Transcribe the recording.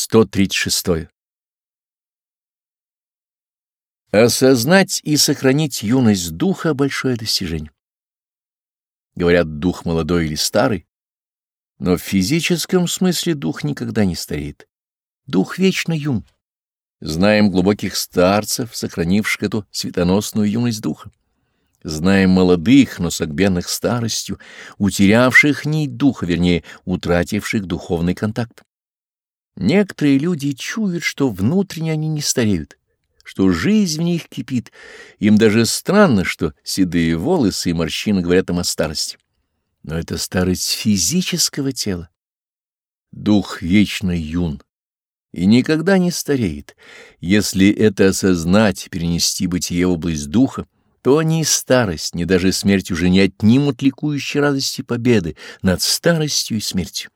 136. Осознать и сохранить юность духа — большое достижение. Говорят, дух молодой или старый, но в физическом смысле дух никогда не стареет. Дух вечно юн. Знаем глубоких старцев, сохранивших эту светоносную юность духа. Знаем молодых, но согбенных старостью, утерявших нить духа, вернее, утративших духовный контакт. Некоторые люди чуют, что внутренне они не стареют, что жизнь в них кипит. Им даже странно, что седые волосы и морщины говорят им о старости. Но это старость физического тела. Дух вечно юн и никогда не стареет. Если это осознать, перенести бытие в область духа, то ни старость, ни даже смерть уже не отнимут ликующей радости победы над старостью и смертью.